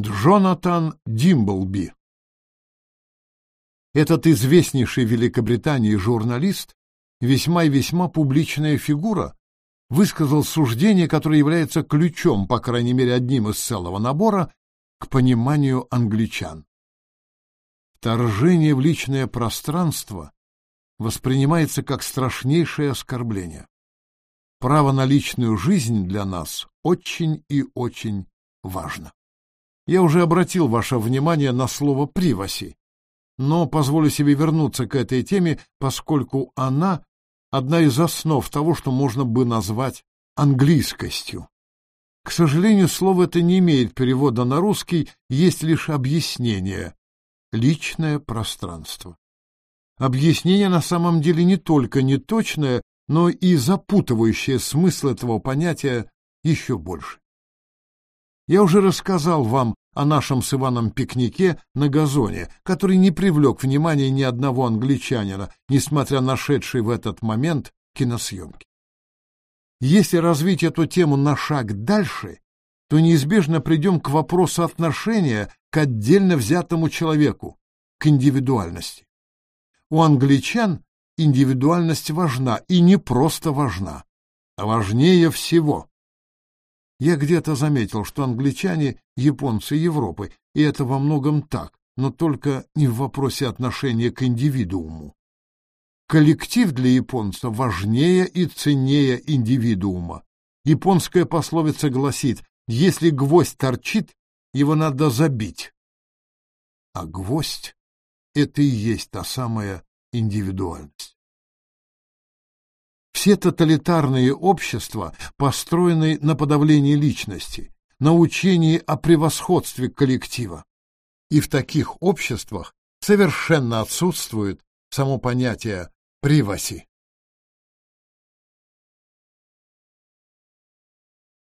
Джонатан Димблби Этот известнейший в Великобритании журналист, весьма и весьма публичная фигура, высказал суждение, которое является ключом, по крайней мере, одним из целого набора, к пониманию англичан. Вторжение в личное пространство воспринимается как страшнейшее оскорбление. Право на личную жизнь для нас очень и очень важно. Я уже обратил ваше внимание на слово «приваси», но позволю себе вернуться к этой теме, поскольку она одна из основ того, что можно бы назвать английскостью. К сожалению, слово это не имеет перевода на русский, есть лишь объяснение — личное пространство. Объяснение на самом деле не только неточное, но и запутывающее смысл этого понятия еще больше. Я уже рассказал вам о нашем с Иваном пикнике на газоне, который не привлек внимания ни одного англичанина, несмотря на шедший в этот момент киносъемки. Если развить эту тему на шаг дальше, то неизбежно придем к вопросу отношения к отдельно взятому человеку, к индивидуальности. У англичан индивидуальность важна, и не просто важна, а важнее всего. Я где-то заметил, что англичане — японцы Европы, и это во многом так, но только не в вопросе отношения к индивидууму. Коллектив для японца важнее и ценнее индивидуума. Японская пословица гласит, если гвоздь торчит, его надо забить. А гвоздь — это и есть та самая индивидуальность. Все тоталитарные общества построены на подавлении личности, на учении о превосходстве коллектива. И в таких обществах совершенно отсутствует само понятие приваси.